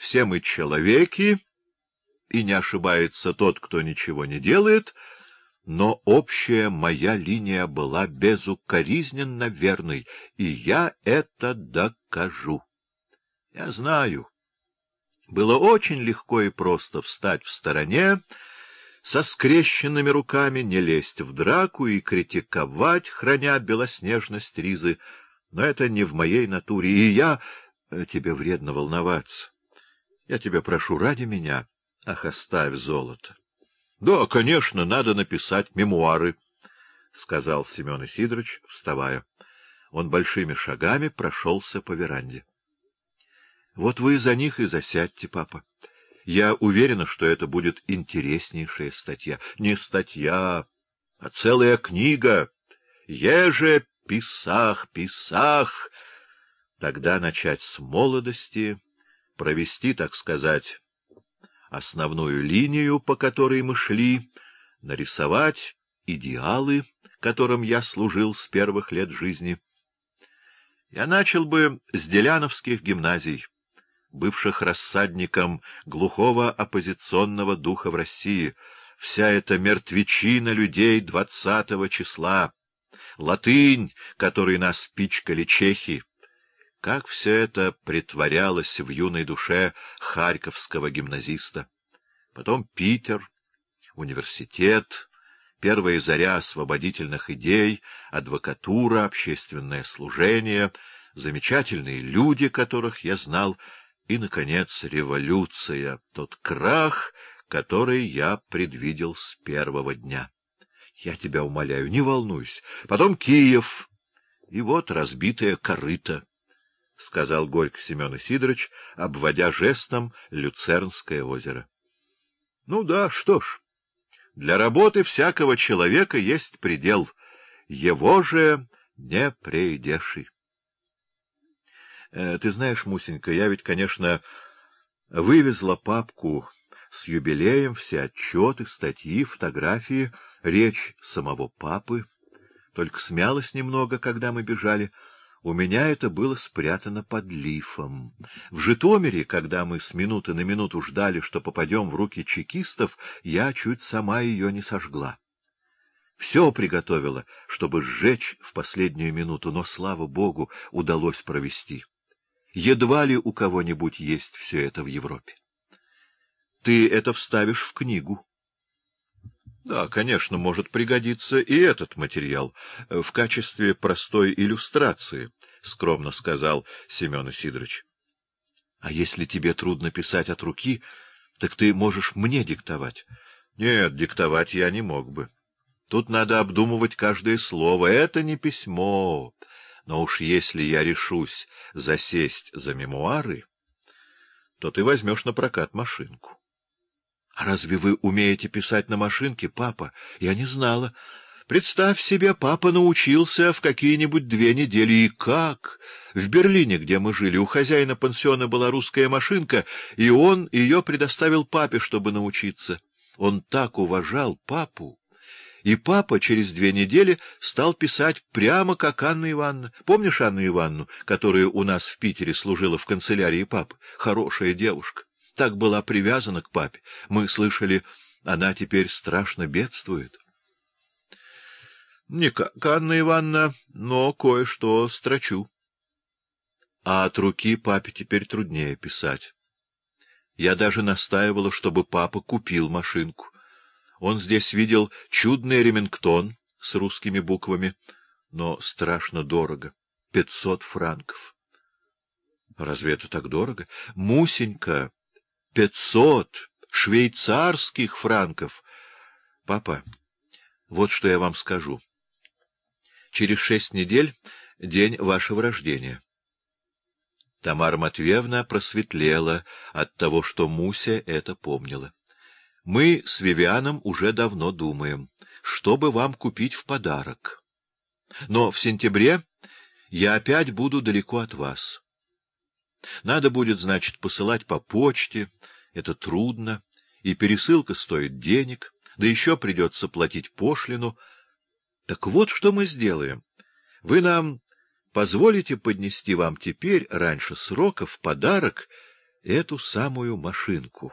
все мы человеки, и не ошибается тот, кто ничего не делает, но общая моя линия была безукоризненно верной, и я это докажу. Я знаю. Было очень легко и просто встать в стороне, со скрещенными руками, не лезть в драку и критиковать, храня белоснежность ризы, но это не в моей натуре, и я... Э, тебе вредно волноваться. Я тебя прошу ради меня, ах, оставь золото. — Да, конечно, надо написать мемуары, — сказал Семен Исидорович, вставая. Он большими шагами прошелся по веранде. — Вот вы за них и засядьте, папа. Я уверена, что это будет интереснейшая статья. Не статья, а целая книга. Еже писах, писах. Тогда начать с молодости провести, так сказать, основную линию, по которой мы шли, нарисовать идеалы, которым я служил с первых лет жизни. Я начал бы с деляновских гимназий, бывших рассадником глухого оппозиционного духа в России, вся эта мертвечина людей двадцатого числа, латынь, которой нас пичкали чехи, как все это притворялось в юной душе харьковского гимназиста. Потом Питер, университет, первая заря освободительных идей, адвокатура, общественное служение, замечательные люди, которых я знал, и, наконец, революция, тот крах, который я предвидел с первого дня. Я тебя умоляю, не волнуйся. Потом Киев, и вот разбитая корыта. — сказал горько Семен Сидорович, обводя жестом Люцернское озеро. — Ну да, что ж, для работы всякого человека есть предел, его же не прейдеши. Э, ты знаешь, Мусенька, я ведь, конечно, вывезла папку с юбилеем, все отчеты, статьи, фотографии, речь самого папы, только смялась немного, когда мы бежали — у меня это было спрятано под лифом. В Житомире, когда мы с минуты на минуту ждали, что попадем в руки чекистов, я чуть сама ее не сожгла. Все приготовила, чтобы сжечь в последнюю минуту, но, слава богу, удалось провести. Едва ли у кого-нибудь есть все это в Европе. Ты это вставишь в книгу. Да, конечно, может пригодиться и этот материал э, в качестве простой иллюстрации, — скромно сказал Семен Сидорович. — А если тебе трудно писать от руки, так ты можешь мне диктовать. — Нет, диктовать я не мог бы. Тут надо обдумывать каждое слово. Это не письмо. Но уж если я решусь засесть за мемуары, то ты возьмешь на прокат машинку. — Разве вы умеете писать на машинке, папа? Я не знала. Представь себе, папа научился в какие-нибудь две недели. И как? В Берлине, где мы жили, у хозяина пансиона была русская машинка, и он ее предоставил папе, чтобы научиться. Он так уважал папу. И папа через две недели стал писать прямо как Анна Ивановна. Помнишь Анну Ивановну, которая у нас в Питере служила в канцелярии папы? Хорошая девушка так была привязана к папе. Мы слышали, она теперь страшно бедствует. Не как Анна Ивановна, но кое-что строчу. А от руки папе теперь труднее писать. Я даже настаивала, чтобы папа купил машинку. Он здесь видел чудный ремингтон с русскими буквами, но страшно дорого — пятьсот франков. Разве это так дорого? Мусенька! Пятьсот швейцарских франков. Папа, вот что я вам скажу. Через шесть недель — день вашего рождения. Тамара Матвеевна просветлела от того, что Муся это помнила. Мы с Вивианом уже давно думаем, чтобы вам купить в подарок. Но в сентябре я опять буду далеко от вас. Надо будет, значит, посылать по почте, это трудно, и пересылка стоит денег, да еще придется платить пошлину. Так вот, что мы сделаем. Вы нам позволите поднести вам теперь, раньше срока, в подарок эту самую машинку.